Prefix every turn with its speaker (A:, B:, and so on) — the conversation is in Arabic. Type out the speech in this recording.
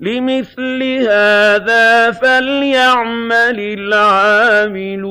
A: لِمِثْلِ هَٰذَا فَلْيَعْمَلِ الْعَامِلُونَ.